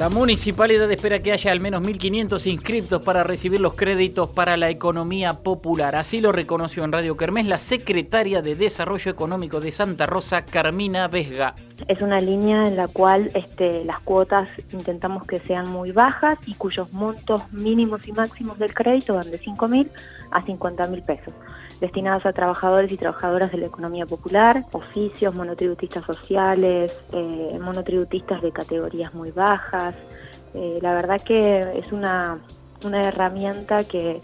La municipalidad espera que haya al menos 1.500 inscriptos para recibir los créditos para la economía popular. Así lo reconoció en Radio Kermés la secretaria de Desarrollo Económico de Santa Rosa, Carmina Vesga. Es una línea en la cual este, las cuotas intentamos que sean muy bajas y cuyos montos mínimos y máximos del crédito van de 5.000 a 50.000 pesos destinados a trabajadores y trabajadoras de la economía popular, oficios, monotributistas sociales, eh, monotributistas de categorías muy bajas. Eh, la verdad que es una, una herramienta que,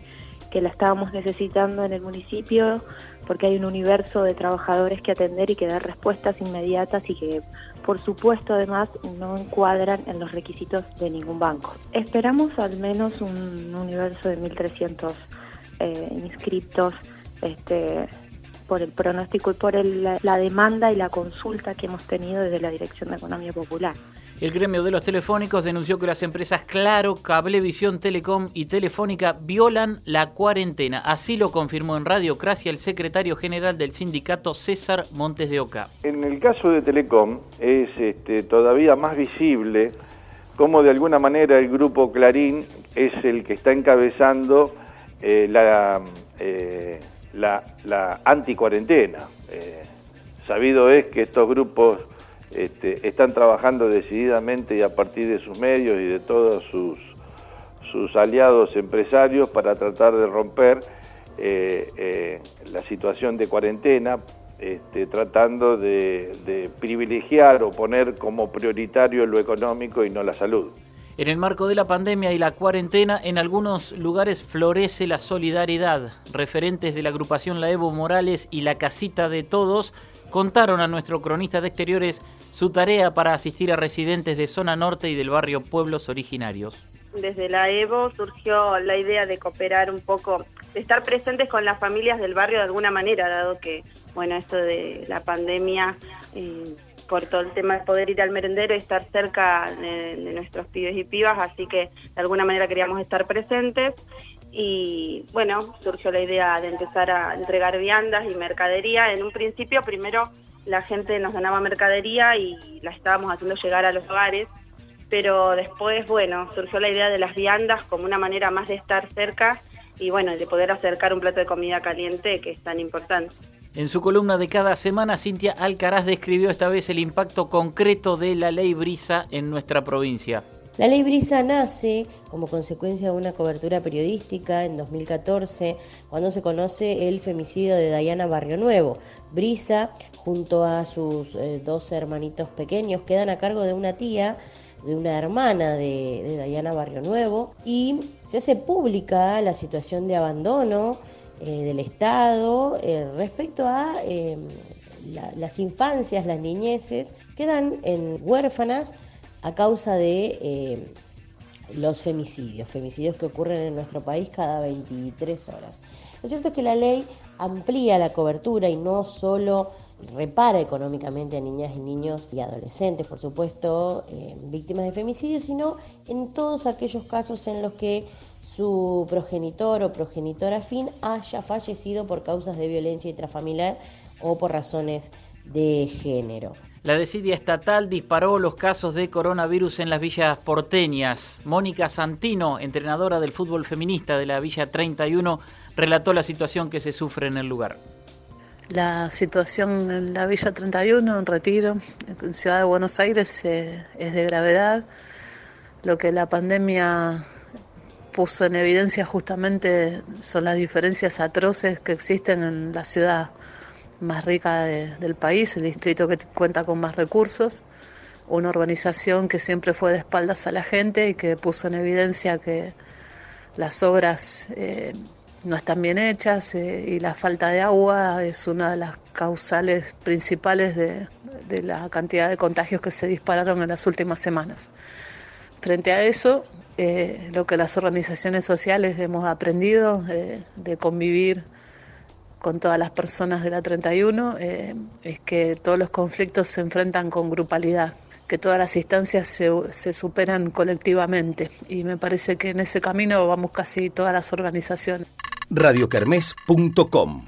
que la estábamos necesitando en el municipio porque hay un universo de trabajadores que atender y que dar respuestas inmediatas y que, por supuesto, además no encuadran en los requisitos de ningún banco. Esperamos al menos un universo de 1.300 eh, inscriptos este, por el pronóstico y por la demanda y la consulta que hemos tenido desde la Dirección de Economía Popular. El gremio de los telefónicos denunció que las empresas Claro, Cablevisión, Telecom y Telefónica violan la cuarentena. Así lo confirmó en Radio Cracia el secretario general del sindicato César Montes de Oca. En el caso de Telecom es este, todavía más visible cómo de alguna manera el grupo Clarín es el que está encabezando eh, la... Eh, la anticuarentena. Eh, sabido es que estos grupos este, están trabajando decididamente y a partir de sus medios y de todos sus, sus aliados empresarios para tratar de romper eh, eh, la situación de cuarentena, este, tratando de privilegiar o poner como prioritario lo económico y no la salud. En el marco de la pandemia y la cuarentena, en algunos lugares florece la solidaridad. Referentes de la agrupación La Evo Morales y la Casita de Todos contaron a nuestro cronista de exteriores su tarea para asistir a residentes de zona norte y del barrio Pueblos Originarios. Desde la Evo surgió la idea de cooperar un poco, de estar presentes con las familias del barrio de alguna manera, dado que, bueno, esto de la pandemia... Eh, por todo el tema de poder ir al merendero y estar cerca de, nuestros pibes y pibas, así que de alguna manera queríamos estar presentes y bueno, surgió la idea de empezar a entregar viandas y mercadería. En un principio, primero la gente nos donaba mercadería y la estábamos haciendo llegar a los hogares, pero después, bueno, surgió la idea de las viandas como una manera más de estar cerca y bueno, de poder acercar un plato de comida caliente que es tan importante. En su columna de cada semana, Cintia Alcaraz describió esta vez el impacto concreto de la ley Brisa en nuestra provincia. La ley Brisa nace como consecuencia de una cobertura periodística en 2014, cuando se conoce el femicidio de Dayana Barrio Nuevo. Brisa, junto a sus eh, dos hermanitos pequeños, quedan a cargo de una tía de una hermana de, de Dayana Barrio Nuevo y se hace pública la situación de abandono eh, del Estado eh, respecto a las infancias, las niñeces, quedan en huérfanas a causa de em, los femicidios, femicidios que ocurren en nuestro país cada 23 horas. Lo cierto es que la ley amplía la cobertura y no solo repara económicamente a niñas y niños y adolescentes, por supuesto, em, víctimas de femicidios, sino en todos aquellos casos en los que su progenitor o progenitora afín haya fallecido por causas de violencia intrafamiliar o por razones de género. La desidia estatal disparó los casos de coronavirus en las villas porteñas. Mónica Santino, entrenadora del fútbol feminista de la Villa 31, relató la situación que se sufre en el lugar. La situación en la Villa 31, en Retiro, en Ciudad de Buenos Aires, eh, es de gravedad. Lo que la pandemia puso en evidencia justamente son las diferencias atroces que existen en la ciudad más rica del país, el distrito que cuenta con más recursos, una organización que siempre fue de espaldas a la gente y que puso en evidencia que las obras eh, no están bien hechas eh, y la falta de agua es una de las causales principales de, la cantidad de contagios que se dispararon en las últimas semanas. Frente a eso, eh, lo que las organizaciones sociales hemos aprendido de convivir con todas las personas de la 31 eh, es que todos los conflictos se enfrentan con grupalidad, que todas las instancias se, superan colectivamente y me parece que en ese camino vamos casi todas las organizaciones. radiocarmes.com